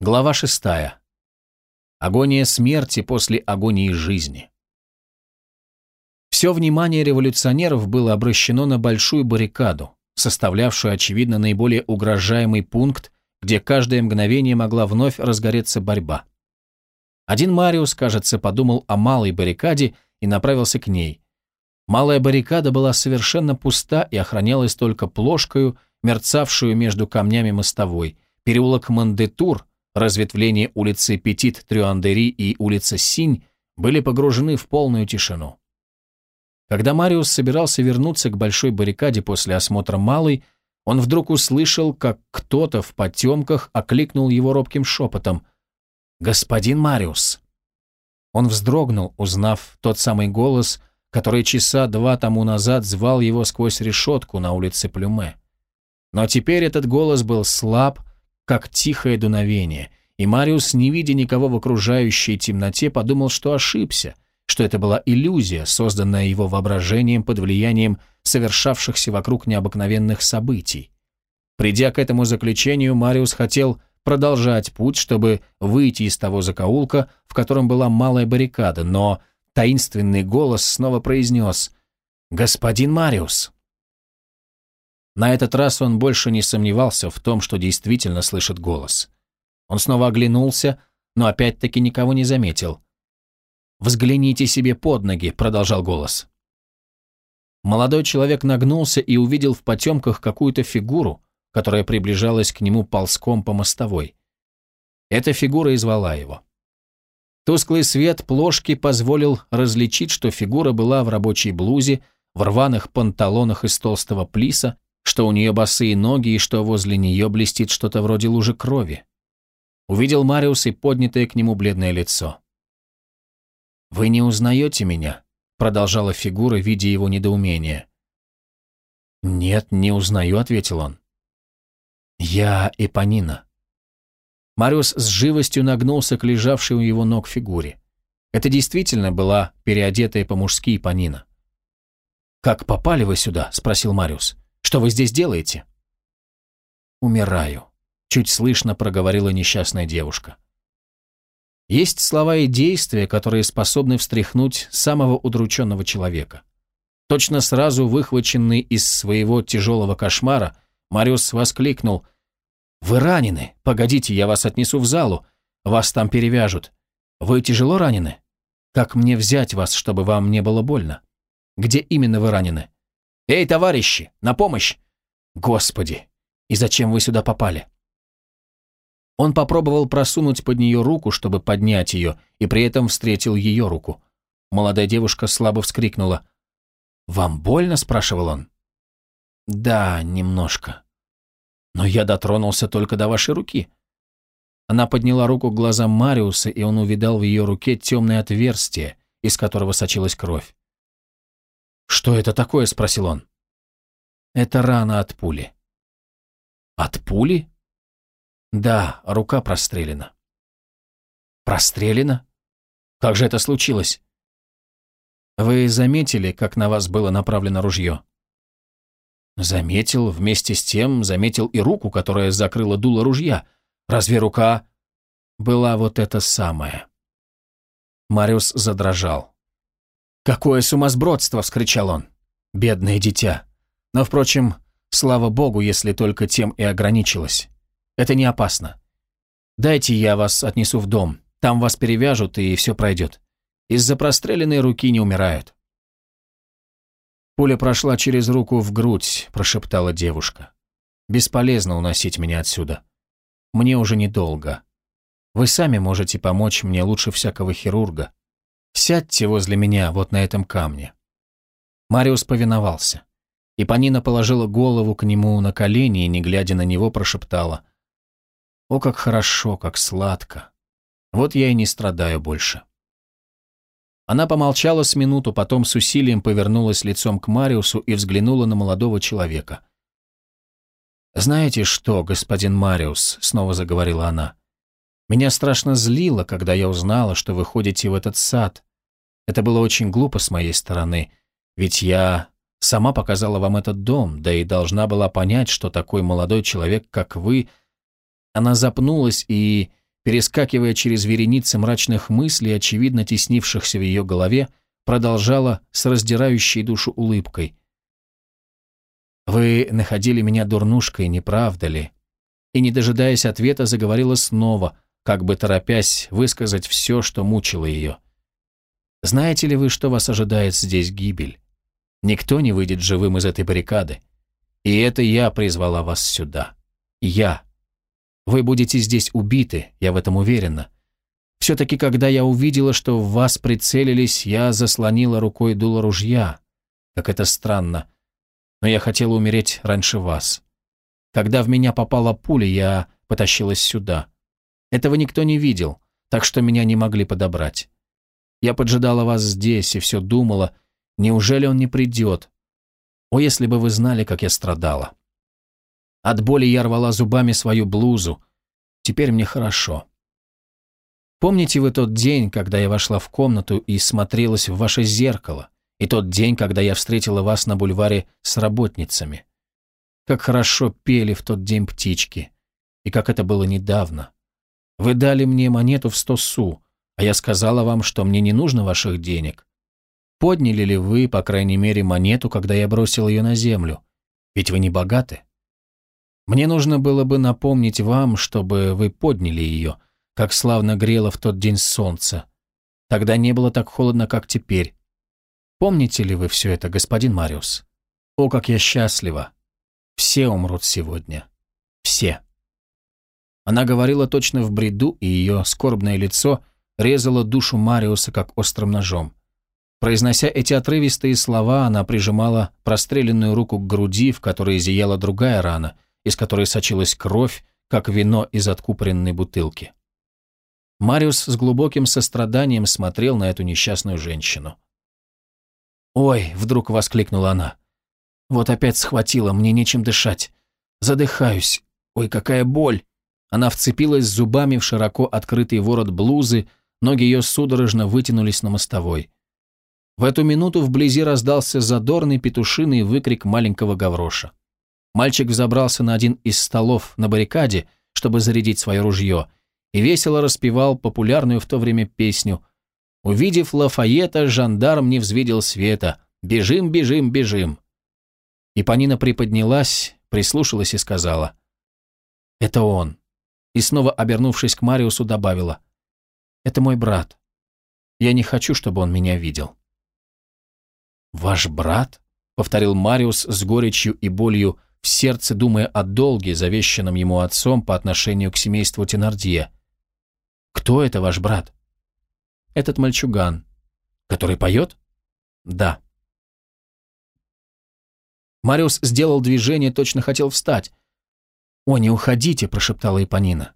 Глава шестая. Агония смерти после агонии жизни. Все внимание революционеров было обращено на большую баррикаду, составлявшую, очевидно, наиболее угрожаемый пункт, где каждое мгновение могла вновь разгореться борьба. Один Мариус, кажется, подумал о малой баррикаде и направился к ней. Малая баррикада была совершенно пуста и охранялась только плошкою, мерцавшую между камнями мостовой. Переулок Мандетур, разветвления улицы Петит Трюандери и улица Синь были погружены в полную тишину. Когда Мариус собирался вернуться к большой баррикаде после осмотра Малой, он вдруг услышал, как кто-то в потемках окликнул его робким шепотом «Господин Мариус!». Он вздрогнул, узнав тот самый голос, который часа два тому назад звал его сквозь решетку на улице Плюме. Но теперь этот голос был слаб, как тихое дуновение, и Мариус, не видя никого в окружающей темноте, подумал, что ошибся, что это была иллюзия, созданная его воображением под влиянием совершавшихся вокруг необыкновенных событий. Придя к этому заключению, Мариус хотел продолжать путь, чтобы выйти из того закоулка, в котором была малая баррикада, но таинственный голос снова произнес «Господин Мариус!» На этот раз он больше не сомневался в том, что действительно слышит голос. Он снова оглянулся, но опять-таки никого не заметил. «Взгляните себе под ноги», — продолжал голос. Молодой человек нагнулся и увидел в потемках какую-то фигуру, которая приближалась к нему ползком по мостовой. Эта фигура и звала его. Тусклый свет плошки позволил различить, что фигура была в рабочей блузе, в рваных панталонах из толстого плиса, что у нее босые ноги и что возле нее блестит что-то вроде лужи крови. Увидел Мариус и поднятое к нему бледное лицо. «Вы не узнаете меня?» — продолжала фигура, видя его недоумение. «Нет, не узнаю», — ответил он. «Я Эпонина». Мариус с живостью нагнулся к лежавшей у его ног фигуре. Это действительно была переодетая по-мужски Эпонина. «Как попали вы сюда?» — спросил Мариус. Что вы здесь делаете?» «Умираю», — чуть слышно проговорила несчастная девушка. Есть слова и действия, которые способны встряхнуть самого удрученного человека. Точно сразу выхваченный из своего тяжелого кошмара, Мариус воскликнул «Вы ранены! Погодите, я вас отнесу в залу. Вас там перевяжут. Вы тяжело ранены? Как мне взять вас, чтобы вам не было больно? Где именно вы ранены? «Эй, товарищи, на помощь!» «Господи, и зачем вы сюда попали?» Он попробовал просунуть под нее руку, чтобы поднять ее, и при этом встретил ее руку. Молодая девушка слабо вскрикнула. «Вам больно?» – спрашивал он. «Да, немножко. Но я дотронулся только до вашей руки». Она подняла руку к глазам Мариуса, и он увидал в ее руке темное отверстие, из которого сочилась кровь. «Что это такое?» – спросил он. «Это рана от пули». «От пули?» «Да, рука прострелена». «Прострелена? Как же это случилось?» «Вы заметили, как на вас было направлено ружье?» «Заметил, вместе с тем заметил и руку, которая закрыла дуло ружья. Разве рука...» «Была вот эта самая». Мариус задрожал. «Какое сумасбродство!» — вскричал он. «Бедное дитя! Но, впрочем, слава богу, если только тем и ограничилось. Это не опасно. Дайте я вас отнесу в дом, там вас перевяжут, и все пройдет. Из-за простреленной руки не умирают». «Пуля прошла через руку в грудь», — прошептала девушка. «Бесполезно уносить меня отсюда. Мне уже недолго. Вы сами можете помочь мне лучше всякого хирурга. Сядьте возле меня, вот на этом камне». Мариус повиновался. И Панина положила голову к нему на колени и, не глядя на него, прошептала. «О, как хорошо, как сладко! Вот я и не страдаю больше». Она помолчала с минуту, потом с усилием повернулась лицом к Мариусу и взглянула на молодого человека. «Знаете что, господин Мариус?» — снова заговорила она. «Меня страшно злило, когда я узнала, что вы ходите в этот сад, это было очень глупо с моей стороны, ведь я сама показала вам этот дом, да и должна была понять, что такой молодой человек, как вы... Она запнулась и, перескакивая через вереницы мрачных мыслей, очевидно теснившихся в ее голове, продолжала с раздирающей душу улыбкой. «Вы находили меня дурнушкой, не правда ли?» И, не дожидаясь ответа, заговорила снова, как бы торопясь высказать все, что мучило ее. «Знаете ли вы, что вас ожидает здесь гибель? Никто не выйдет живым из этой баррикады. И это я призвала вас сюда. Я. Вы будете здесь убиты, я в этом уверена. Все-таки, когда я увидела, что в вас прицелились, я заслонила рукой дуло ружья. Как это странно. Но я хотела умереть раньше вас. Когда в меня попала пуля, я потащилась сюда. Этого никто не видел, так что меня не могли подобрать. Я поджидала вас здесь и все думала, неужели он не придет? О, если бы вы знали, как я страдала. От боли я рвала зубами свою блузу. Теперь мне хорошо. Помните вы тот день, когда я вошла в комнату и смотрелась в ваше зеркало, и тот день, когда я встретила вас на бульваре с работницами? Как хорошо пели в тот день птички, и как это было недавно. Вы дали мне монету в сто су, а я сказала вам, что мне не нужно ваших денег. Подняли ли вы, по крайней мере, монету, когда я бросил ее на землю? Ведь вы не богаты. Мне нужно было бы напомнить вам, чтобы вы подняли ее, как славно грело в тот день солнце. Тогда не было так холодно, как теперь. Помните ли вы все это, господин Мариус? О, как я счастлива! Все умрут сегодня. Все. Она говорила точно в бреду, и ее скорбное лицо резало душу Мариуса, как острым ножом. Произнося эти отрывистые слова, она прижимала простреленную руку к груди, в которой зияла другая рана — из которой сочилась кровь, как вино из откупоренной бутылки. Мариус с глубоким состраданием смотрел на эту несчастную женщину. «Ой!» — вдруг воскликнула она. «Вот опять схватила, мне нечем дышать. Задыхаюсь. Ой, какая боль!» Она вцепилась зубами в широко открытый ворот блузы, ноги ее судорожно вытянулись на мостовой. В эту минуту вблизи раздался задорный петушиный выкрик маленького гавроша. Мальчик взобрался на один из столов на баррикаде, чтобы зарядить свое ружье, и весело распевал популярную в то время песню «Увидев Лафайета, жандарм не взвидел света. Бежим, бежим, бежим». И Панина приподнялась, прислушалась и сказала «Это он». И снова, обернувшись к Мариусу, добавила «Это мой брат. Я не хочу, чтобы он меня видел». «Ваш брат?» — повторил Мариус с горечью и болью, в сердце думая о долге, завещанном ему отцом по отношению к семейству Тенардье. «Кто это ваш брат?» «Этот мальчуган. Который поет?» «Да». Мариус сделал движение, точно хотел встать. «О, не уходите», — прошептала Ипонина.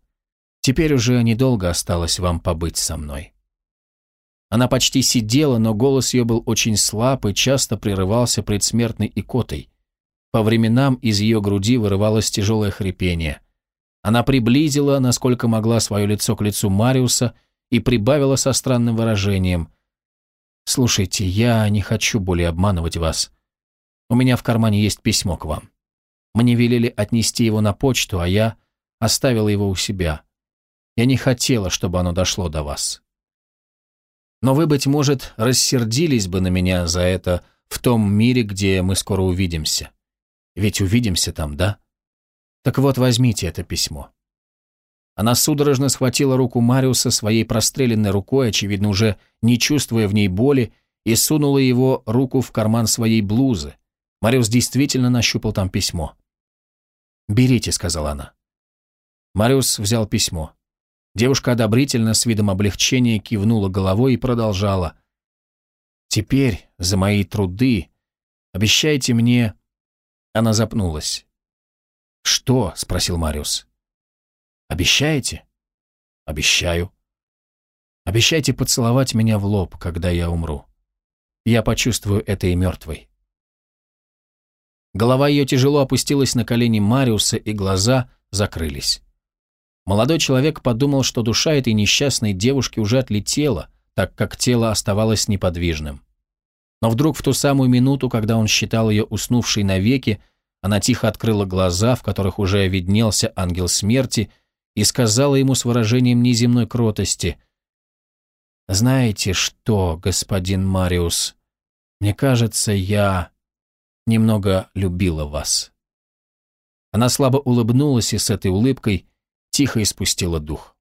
«Теперь уже недолго осталось вам побыть со мной». Она почти сидела, но голос ее был очень слаб и часто прерывался предсмертной икотой. По временам из ее груди вырывалось тяжелое хрипение. Она приблизила, насколько могла, свое лицо к лицу Мариуса и прибавила со странным выражением. «Слушайте, я не хочу более обманывать вас. У меня в кармане есть письмо к вам. Мне велели отнести его на почту, а я оставила его у себя. Я не хотела, чтобы оно дошло до вас. Но вы, быть может, рассердились бы на меня за это в том мире, где мы скоро увидимся. Ведь увидимся там, да? Так вот, возьмите это письмо». Она судорожно схватила руку Мариуса своей простреленной рукой, очевидно, уже не чувствуя в ней боли, и сунула его руку в карман своей блузы. Мариус действительно нащупал там письмо. «Берите», — сказала она. Мариус взял письмо. Девушка одобрительно, с видом облегчения, кивнула головой и продолжала. «Теперь за мои труды обещайте мне она запнулась. «Что?» — спросил Мариус. «Обещаете?» «Обещаю». «Обещайте поцеловать меня в лоб, когда я умру. Я почувствую это и мертвой». Голова ее тяжело опустилась на колени Мариуса, и глаза закрылись. Молодой человек подумал, что душа этой несчастной девушки уже отлетела, так как тело оставалось неподвижным. Но вдруг в ту самую минуту, когда он считал ее уснувшей навеки, она тихо открыла глаза, в которых уже виднелся ангел смерти, и сказала ему с выражением неземной кротости «Знаете что, господин Мариус, мне кажется, я немного любила вас». Она слабо улыбнулась и с этой улыбкой тихо испустила дух.